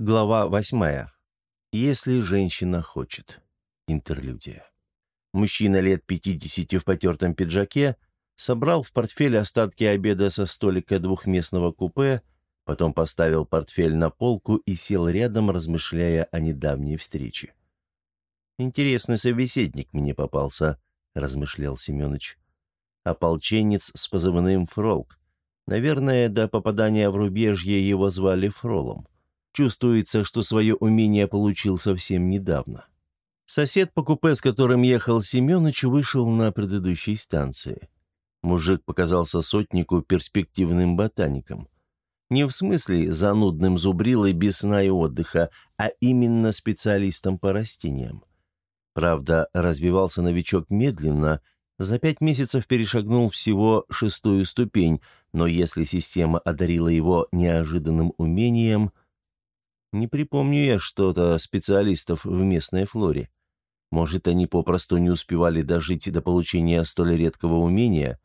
Глава восьмая. Если женщина хочет. Интерлюдия. Мужчина лет пятидесяти в потертом пиджаке собрал в портфель остатки обеда со столика двухместного купе, потом поставил портфель на полку и сел рядом, размышляя о недавней встрече. «Интересный собеседник мне попался», — размышлял Семенович. «Ополченец с позывным «Фролк». Наверное, до попадания в рубежье его звали Фролом. Чувствуется, что свое умение получил совсем недавно. Сосед по купе, с которым ехал Семенович, вышел на предыдущей станции. Мужик показался сотнику перспективным ботаником. Не в смысле занудным зубрилой без сна и отдыха, а именно специалистом по растениям. Правда, развивался новичок медленно, за пять месяцев перешагнул всего шестую ступень, но если система одарила его неожиданным умением – не припомню я что-то специалистов в местной флоре. Может, они попросту не успевали дожить до получения столь редкого умения?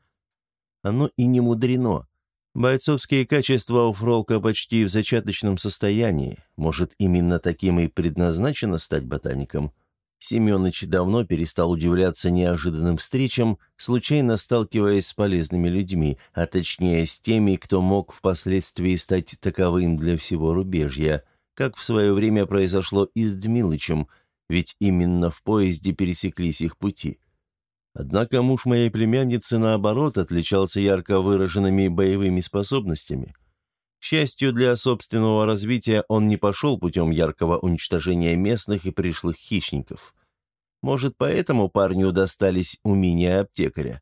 Оно и не мудрено. Бойцовские качества у Фролка почти в зачаточном состоянии. Может, именно таким и предназначено стать ботаником? Семёныч давно перестал удивляться неожиданным встречам, случайно сталкиваясь с полезными людьми, а точнее с теми, кто мог впоследствии стать таковым для всего рубежья – как в свое время произошло и с Дмилычем, ведь именно в поезде пересеклись их пути. Однако муж моей племянницы, наоборот, отличался ярко выраженными боевыми способностями. К счастью для собственного развития, он не пошел путем яркого уничтожения местных и пришлых хищников. Может, поэтому парню достались умения аптекаря.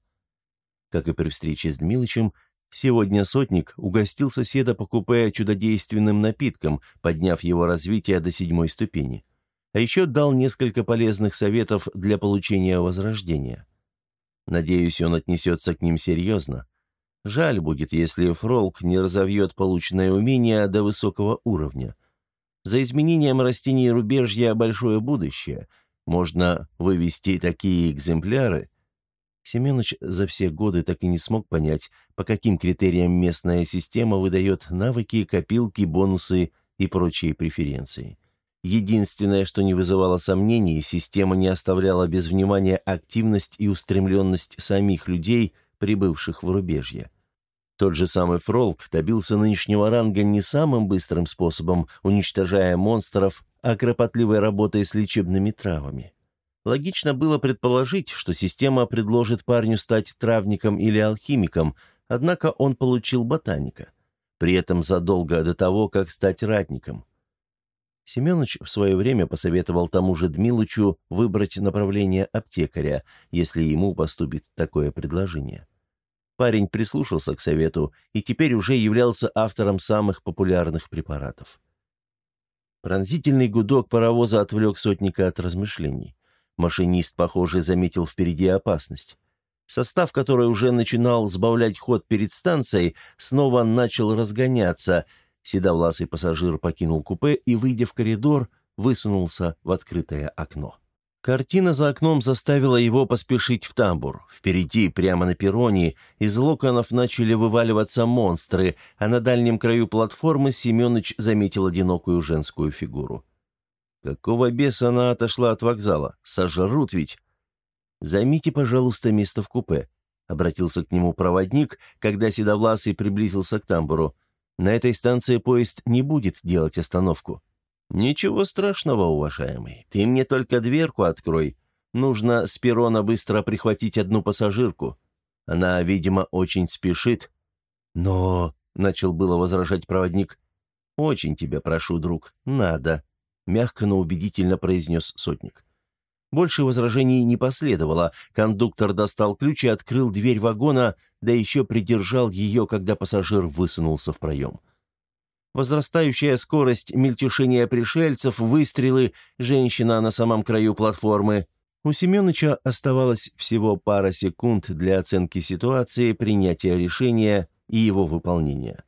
Как и при встрече с Дмилычем, Сегодня сотник угостил соседа по купе чудодейственным напитком, подняв его развитие до седьмой ступени. А еще дал несколько полезных советов для получения возрождения. Надеюсь, он отнесется к ним серьезно. Жаль будет, если Фролк не разовьет полученное умение до высокого уровня. За изменением растений рубежья большое будущее. Можно вывести такие экземпляры – Семенович за все годы так и не смог понять, по каким критериям местная система выдает навыки, копилки, бонусы и прочие преференции. Единственное, что не вызывало сомнений, система не оставляла без внимания активность и устремленность самих людей, прибывших в рубежье. Тот же самый Фролк добился нынешнего ранга не самым быстрым способом, уничтожая монстров, а кропотливой работой с лечебными травами. Логично было предположить, что система предложит парню стать травником или алхимиком, однако он получил ботаника. При этом задолго до того, как стать ратником. Семенович в свое время посоветовал тому же Дмилычу выбрать направление аптекаря, если ему поступит такое предложение. Парень прислушался к совету и теперь уже являлся автором самых популярных препаратов. Пронзительный гудок паровоза отвлек сотника от размышлений. Машинист, похоже, заметил впереди опасность. Состав, который уже начинал сбавлять ход перед станцией, снова начал разгоняться. Седовласый пассажир покинул купе и, выйдя в коридор, высунулся в открытое окно. Картина за окном заставила его поспешить в тамбур. Впереди, прямо на перроне, из локонов начали вываливаться монстры, а на дальнем краю платформы Семенович заметил одинокую женскую фигуру. Какого беса она отошла от вокзала? Сожрут ведь. «Займите, пожалуйста, место в купе», — обратился к нему проводник, когда Седовласый приблизился к тамбуру. «На этой станции поезд не будет делать остановку». «Ничего страшного, уважаемый. Ты мне только дверку открой. Нужно с перрона быстро прихватить одну пассажирку. Она, видимо, очень спешит». «Но...» — начал было возражать проводник. «Очень тебя прошу, друг, надо», мягко, но убедительно произнес сотник. Больше возражений не последовало. Кондуктор достал ключ и открыл дверь вагона, да еще придержал ее, когда пассажир высунулся в проем. Возрастающая скорость, мельтешение пришельцев, выстрелы, женщина на самом краю платформы. У Семеновича оставалось всего пара секунд для оценки ситуации, принятия решения и его выполнения.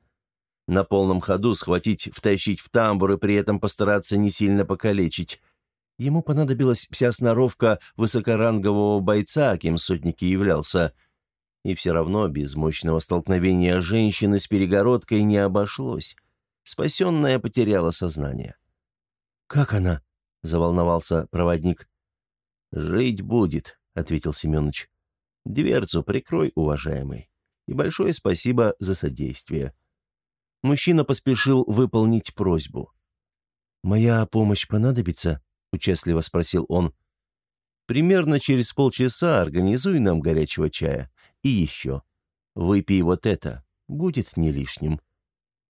На полном ходу схватить, втащить в тамбур и при этом постараться не сильно покалечить. Ему понадобилась вся сноровка высокорангового бойца, кем сотник и являлся. И все равно без мощного столкновения женщины с перегородкой не обошлось. Спасенная потеряла сознание. «Как она?» — заволновался проводник. «Жить будет», — ответил Семенович. «Дверцу прикрой, уважаемый, и большое спасибо за содействие». Мужчина поспешил выполнить просьбу. «Моя помощь понадобится?» — участливо спросил он. «Примерно через полчаса организуй нам горячего чая. И еще. Выпей вот это. Будет не лишним».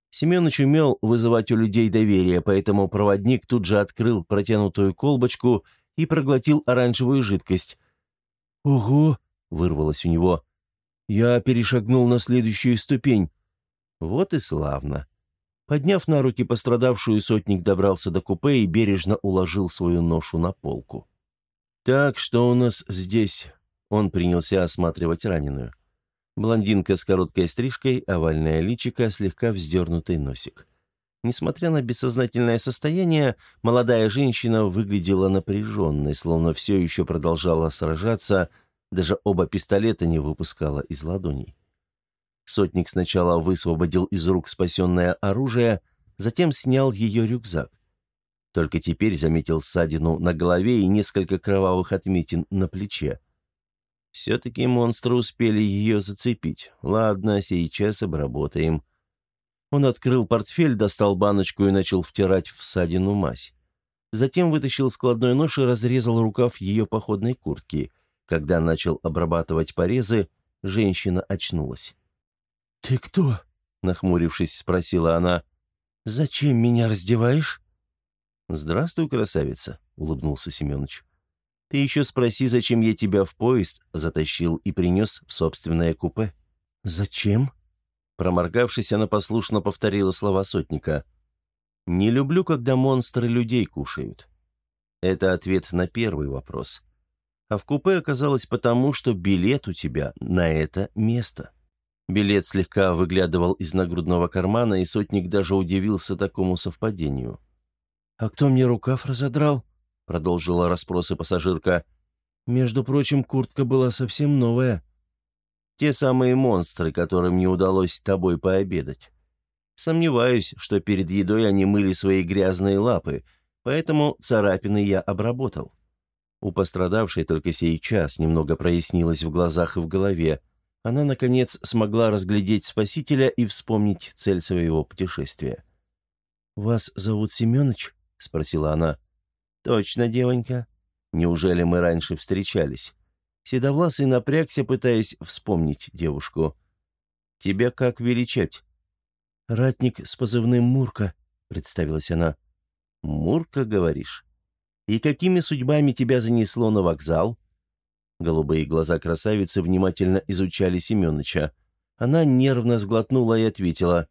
Семенович умел вызывать у людей доверие, поэтому проводник тут же открыл протянутую колбочку и проглотил оранжевую жидкость. «Ого!» — вырвалось у него. «Я перешагнул на следующую ступень». «Вот и славно». Подняв на руки пострадавшую, сотник добрался до купе и бережно уложил свою ношу на полку. «Так, что у нас здесь?» Он принялся осматривать раненую. Блондинка с короткой стрижкой, овальное личико, слегка вздернутый носик. Несмотря на бессознательное состояние, молодая женщина выглядела напряженной, словно все еще продолжала сражаться, даже оба пистолета не выпускала из ладоней. Сотник сначала высвободил из рук спасенное оружие, затем снял ее рюкзак. Только теперь заметил ссадину на голове и несколько кровавых отметин на плече. Все-таки монстры успели ее зацепить. Ладно, сейчас обработаем. Он открыл портфель, достал баночку и начал втирать в ссадину мазь. Затем вытащил складной нож и разрезал рукав ее походной куртки. Когда начал обрабатывать порезы, женщина очнулась. «Ты кто?» — нахмурившись, спросила она. «Зачем меня раздеваешь?» «Здравствуй, красавица», — улыбнулся Семенович. «Ты еще спроси, зачем я тебя в поезд затащил и принес в собственное купе». «Зачем?» Проморгавшись, она послушно повторила слова сотника. «Не люблю, когда монстры людей кушают». Это ответ на первый вопрос. А в купе оказалось потому, что билет у тебя на это место. Билет слегка выглядывал из нагрудного кармана, и сотник даже удивился такому совпадению. «А кто мне рукав разодрал?» — продолжила расспросы пассажирка. «Между прочим, куртка была совсем новая». «Те самые монстры, которым не удалось с тобой пообедать. Сомневаюсь, что перед едой они мыли свои грязные лапы, поэтому царапины я обработал». У пострадавшей только сейчас немного прояснилось в глазах и в голове она, наконец, смогла разглядеть спасителя и вспомнить цель своего путешествия. «Вас зовут Семёныч?» — спросила она. «Точно, девонька. Неужели мы раньше встречались?» Седовласый напрягся, пытаясь вспомнить девушку. «Тебя как величать?» «Ратник с позывным Мурка», — представилась она. «Мурка, говоришь? И какими судьбами тебя занесло на вокзал?» Голубые глаза красавицы внимательно изучали Семёныча. Она нервно сглотнула и ответила.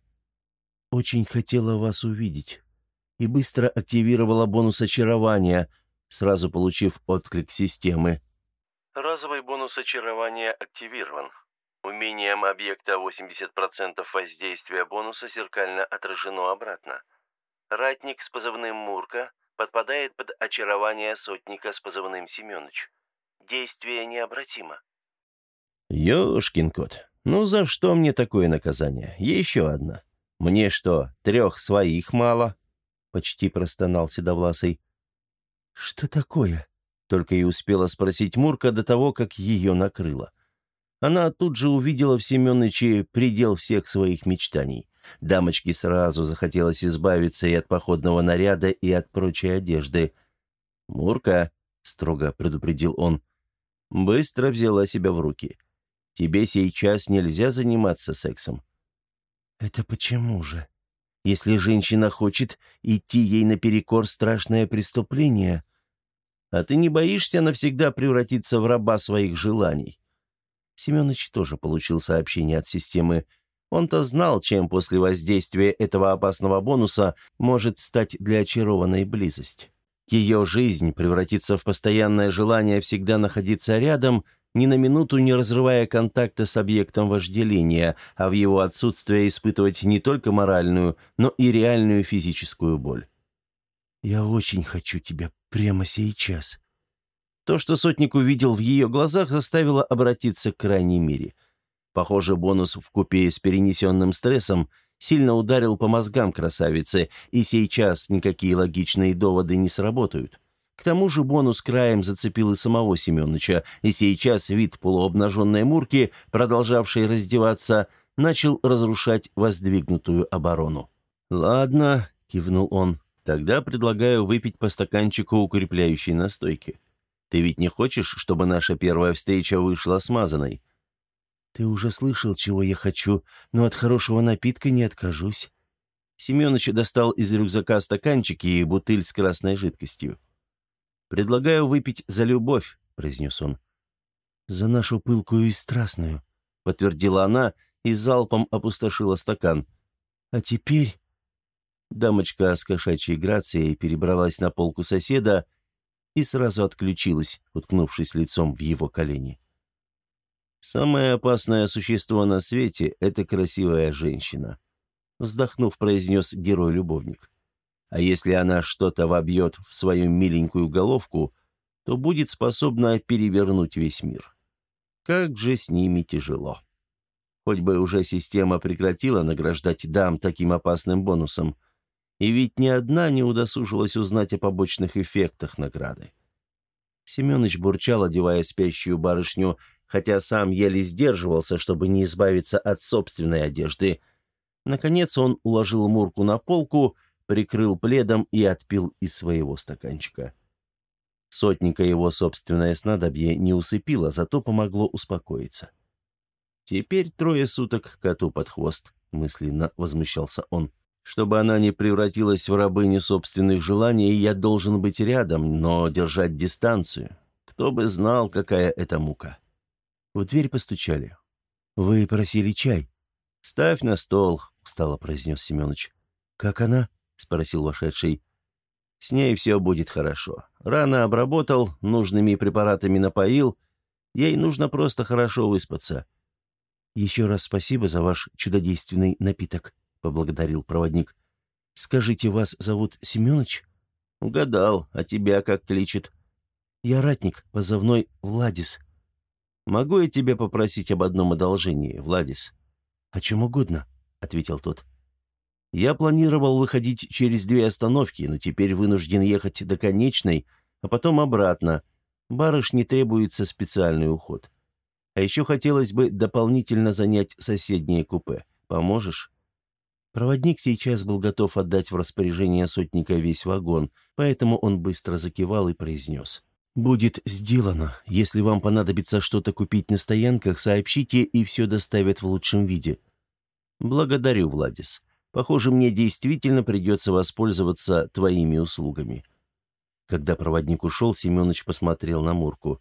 «Очень хотела вас увидеть». И быстро активировала бонус очарования, сразу получив отклик системы. Разовый бонус очарования активирован. Умением объекта 80% воздействия бонуса зеркально отражено обратно. Ратник с позывным «Мурка» подпадает под очарование сотника с позывным «Семёныч». Действие необратимо». «Ёшкин кот, ну за что мне такое наказание? Еще одно. Мне что, трех своих мало?» Почти простонал Седовласый. «Что такое?» Только и успела спросить Мурка до того, как ее накрыло. Она тут же увидела в Семеновиче предел всех своих мечтаний. Дамочке сразу захотелось избавиться и от походного наряда, и от прочей одежды. «Мурка», — строго предупредил он, Быстро взяла себя в руки. «Тебе сейчас нельзя заниматься сексом». «Это почему же? Если женщина хочет, идти ей наперекор страшное преступление. А ты не боишься навсегда превратиться в раба своих желаний?» Семенович тоже получил сообщение от системы. Он-то знал, чем после воздействия этого опасного бонуса может стать для очарованной близость. Ее жизнь превратится в постоянное желание всегда находиться рядом, ни на минуту не разрывая контакта с объектом вожделения, а в его отсутствие испытывать не только моральную, но и реальную физическую боль. «Я очень хочу тебя прямо сейчас». То, что сотник увидел в ее глазах, заставило обратиться к крайней мере. Похоже, бонус в купе с перенесенным стрессом Сильно ударил по мозгам красавицы, и сейчас никакие логичные доводы не сработают. К тому же бонус краем зацепил и самого Семеновича, и сейчас вид полуобнаженной Мурки, продолжавшей раздеваться, начал разрушать воздвигнутую оборону. «Ладно», — кивнул он, — «тогда предлагаю выпить по стаканчику укрепляющей настойки. Ты ведь не хочешь, чтобы наша первая встреча вышла смазанной?» «Ты уже слышал, чего я хочу, но от хорошего напитка не откажусь». Семенович достал из рюкзака стаканчики и бутыль с красной жидкостью. «Предлагаю выпить за любовь», — произнес он. «За нашу пылкую и страстную», — подтвердила она и залпом опустошила стакан. «А теперь...» Дамочка с кошачьей грацией перебралась на полку соседа и сразу отключилась, уткнувшись лицом в его колени. «Самое опасное существо на свете — это красивая женщина», — вздохнув, произнес герой-любовник. А если она что-то вобьет в свою миленькую головку, то будет способна перевернуть весь мир. Как же с ними тяжело. Хоть бы уже система прекратила награждать дам таким опасным бонусом. И ведь ни одна не удосужилась узнать о побочных эффектах награды. Семенович бурчал, одевая спящую барышню, хотя сам еле сдерживался, чтобы не избавиться от собственной одежды. Наконец он уложил Мурку на полку — прикрыл пледом и отпил из своего стаканчика. Сотника его собственное снадобье не усыпило, зато помогло успокоиться. «Теперь трое суток коту под хвост», — мысленно возмущался он. «Чтобы она не превратилась в рабыню собственных желаний, я должен быть рядом, но держать дистанцию. Кто бы знал, какая это мука». В дверь постучали. «Вы просили чай?» «Ставь на стол», — устало произнес Семенович. «Как она?» — спросил вошедший. «С ней все будет хорошо. Рано обработал, нужными препаратами напоил. Ей нужно просто хорошо выспаться». «Еще раз спасибо за ваш чудодейственный напиток», — поблагодарил проводник. «Скажите, вас зовут Семенович?» «Угадал. А тебя как кличет?» «Я ратник, позывной Владис». «Могу я тебя попросить об одном одолжении, Владис?» «О чем угодно», — ответил тот. Я планировал выходить через две остановки, но теперь вынужден ехать до конечной, а потом обратно. Барышне требуется специальный уход. А еще хотелось бы дополнительно занять соседнее купе. Поможешь?» Проводник сейчас был готов отдать в распоряжение сотника весь вагон, поэтому он быстро закивал и произнес. «Будет сделано. Если вам понадобится что-то купить на стоянках, сообщите, и все доставят в лучшем виде». «Благодарю, Владис. Похоже, мне действительно придется воспользоваться твоими услугами». Когда проводник ушел, Семенович посмотрел на Мурку.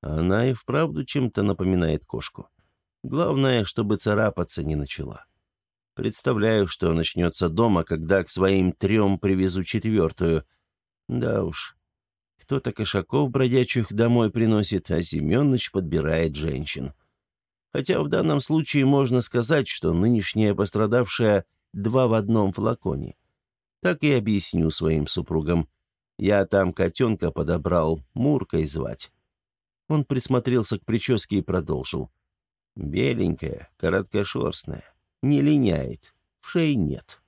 Она и вправду чем-то напоминает кошку. Главное, чтобы царапаться не начала. Представляю, что начнется дома, когда к своим трем привезу четвертую. Да уж. Кто-то кошаков бродячих домой приносит, а Семенович подбирает женщин. Хотя в данном случае можно сказать, что нынешняя пострадавшая два в одном флаконе. Так и объясню своим супругам. Я там котенка подобрал, Муркой звать. Он присмотрелся к прическе и продолжил. Беленькая, короткошерстная, не линяет, в шее нет.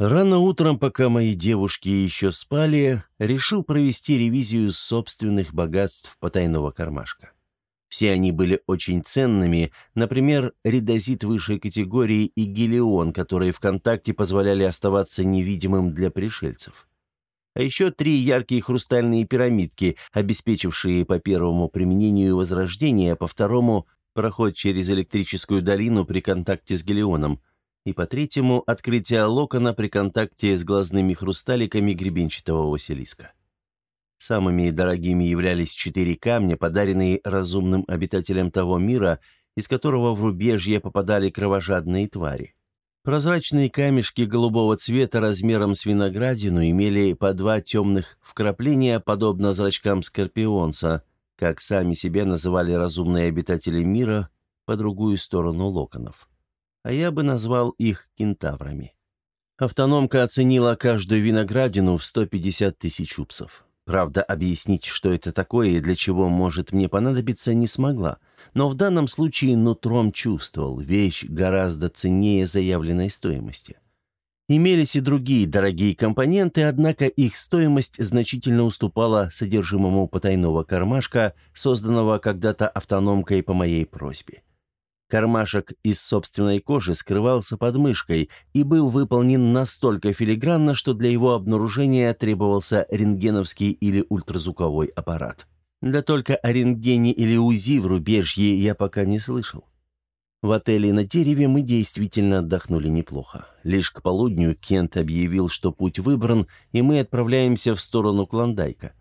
Рано утром, пока мои девушки еще спали, решил провести ревизию собственных богатств потайного кармашка. Все они были очень ценными, например, редозит высшей категории и гелион, которые в контакте позволяли оставаться невидимым для пришельцев. А еще три яркие хрустальные пирамидки, обеспечившие по первому применению возрождения, а по второму – проход через электрическую долину при контакте с гелионом, и по третьему – открытие локона при контакте с глазными хрусталиками гребенчатого Василиска. Самыми дорогими являлись четыре камня, подаренные разумным обитателям того мира, из которого в рубежье попадали кровожадные твари. Прозрачные камешки голубого цвета размером с виноградину имели по два темных вкрапления, подобно зрачкам скорпионца, как сами себя называли разумные обитатели мира по другую сторону локонов. А я бы назвал их кентаврами. Автономка оценила каждую виноградину в 150 тысяч упсов. Правда, объяснить, что это такое и для чего может мне понадобиться, не смогла. Но в данном случае нутром чувствовал, вещь гораздо ценнее заявленной стоимости. Имелись и другие дорогие компоненты, однако их стоимость значительно уступала содержимому потайного кармашка, созданного когда-то автономкой по моей просьбе. Кармашек из собственной кожи скрывался под мышкой и был выполнен настолько филигранно, что для его обнаружения требовался рентгеновский или ультразвуковой аппарат. Да только о рентгене или УЗИ в рубежье я пока не слышал. В отеле на дереве мы действительно отдохнули неплохо. Лишь к полудню Кент объявил, что путь выбран, и мы отправляемся в сторону Клондайка.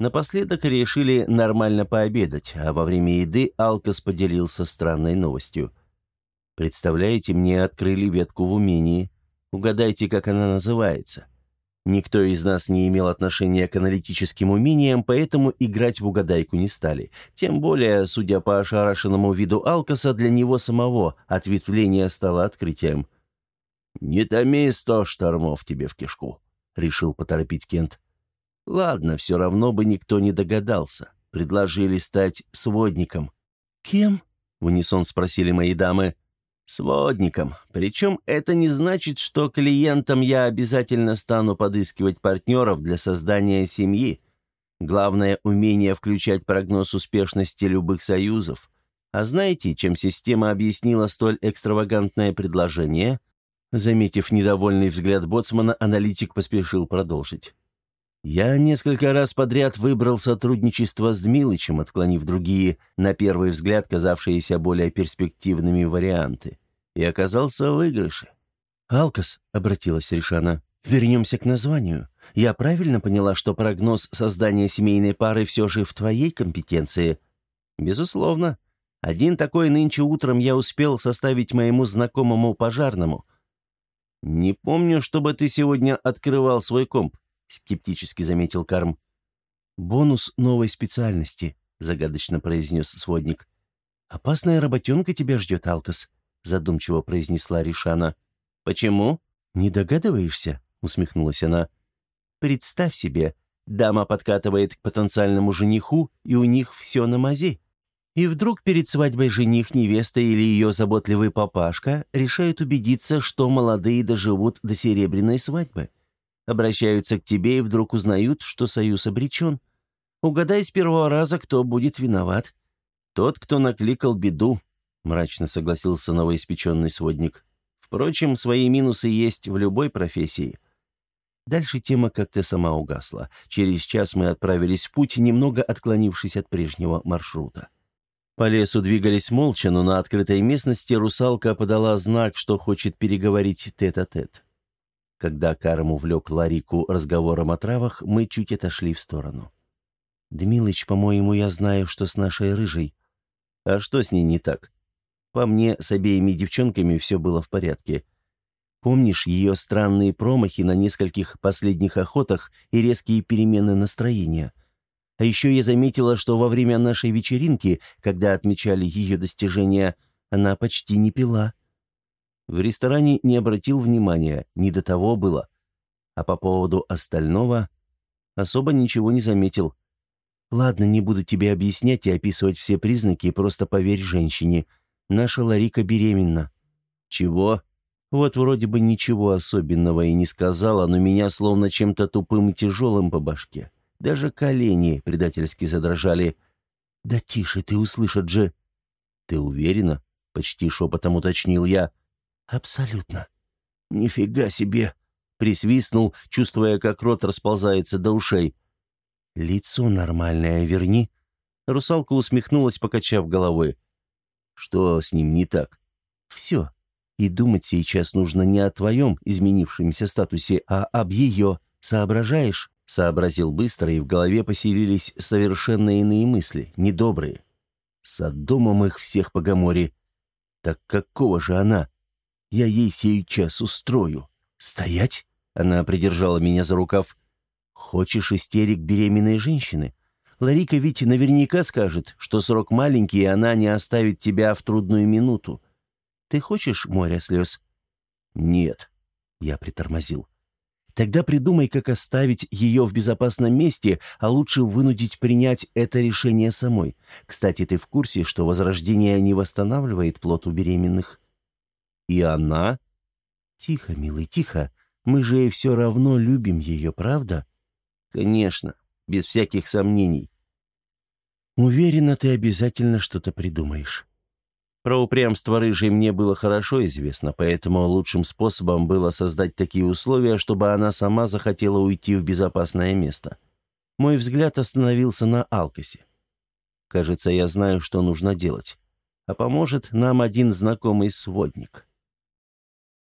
Напоследок решили нормально пообедать, а во время еды Алкас поделился странной новостью. «Представляете, мне открыли ветку в умении. Угадайте, как она называется. Никто из нас не имел отношения к аналитическим умениям, поэтому играть в угадайку не стали. Тем более, судя по ошарашенному виду Алкаса, для него самого ответвление стало открытием. «Не томи сто штормов тебе в кишку», — решил поторопить Кент. «Ладно, все равно бы никто не догадался. Предложили стать сводником». «Кем?» — в унисон спросили мои дамы. Сводником. Причем это не значит, что клиентам я обязательно стану подыскивать партнеров для создания семьи. Главное – умение включать прогноз успешности любых союзов. А знаете, чем система объяснила столь экстравагантное предложение? Заметив недовольный взгляд боцмана, аналитик поспешил продолжить. Я несколько раз подряд выбрал сотрудничество с Дмилычем, отклонив другие, на первый взгляд казавшиеся более перспективными варианты, и оказался в выигрыше. «Алкас», — обратилась Ришана, — «вернемся к названию. Я правильно поняла, что прогноз создания семейной пары все же в твоей компетенции?» «Безусловно. Один такой нынче утром я успел составить моему знакомому пожарному». «Не помню, чтобы ты сегодня открывал свой комп», — скептически заметил Карм. «Бонус новой специальности», — загадочно произнес сводник. «Опасная работенка тебя ждет, Алкас», — задумчиво произнесла Ришана. «Почему?» «Не догадываешься?» — усмехнулась она. «Представь себе, дама подкатывает к потенциальному жениху, и у них все на мази. И вдруг перед свадьбой жених, невеста или ее заботливый папашка решают убедиться, что молодые доживут до серебряной свадьбы обращаются к тебе и вдруг узнают, что союз обречен. Угадай с первого раза, кто будет виноват. Тот, кто накликал беду, мрачно согласился новоиспеченный сводник. Впрочем, свои минусы есть в любой профессии. Дальше тема как-то сама угасла. Через час мы отправились в путь, немного отклонившись от прежнего маршрута. По лесу двигались молча, но на открытой местности русалка подала знак, что хочет переговорить тет-а-тет. -тет. Когда Карм увлек Ларику разговором о травах, мы чуть отошли в сторону. «Дмилыч, по-моему, я знаю, что с нашей рыжей». «А что с ней не так?» «По мне, с обеими девчонками все было в порядке. Помнишь ее странные промахи на нескольких последних охотах и резкие перемены настроения?» А еще я заметила, что во время нашей вечеринки, когда отмечали ее достижения, она почти не пила. В ресторане не обратил внимания, не до того было. А по поводу остального особо ничего не заметил. «Ладно, не буду тебе объяснять и описывать все признаки, просто поверь женщине. Наша Ларика беременна». «Чего?» Вот вроде бы ничего особенного и не сказала, но меня словно чем-то тупым и тяжелым по башке. Даже колени предательски задрожали. «Да тише, ты услышат же!» «Ты уверена?» — почти шепотом уточнил я. «Абсолютно». «Нифига себе!» — присвистнул, чувствуя, как рот расползается до ушей. «Лицо нормальное верни». Русалка усмехнулась, покачав головой. «Что с ним не так?» «Все. И думать сейчас нужно не о твоем изменившемся статусе, а об ее. Соображаешь?» Сообразил быстро, и в голове поселились совершенно иные мысли, недобрые. С домом их всех по Гаморе. Так какого же она? Я ей сейчас устрою. Стоять? Она придержала меня за рукав. Хочешь истерик беременной женщины? Ларика ведь наверняка скажет, что срок маленький, и она не оставит тебя в трудную минуту. Ты хочешь моря слез? Нет. Я притормозил. Тогда придумай, как оставить ее в безопасном месте, а лучше вынудить принять это решение самой. Кстати, ты в курсе, что возрождение не восстанавливает плод у беременных?» «И она?» «Тихо, милый, тихо. Мы же и все равно любим ее, правда?» «Конечно, без всяких сомнений». «Уверена, ты обязательно что-то придумаешь». Про упрямство рыжей мне было хорошо известно, поэтому лучшим способом было создать такие условия, чтобы она сама захотела уйти в безопасное место. Мой взгляд остановился на Алкасе. Кажется, я знаю, что нужно делать. А поможет нам один знакомый сводник.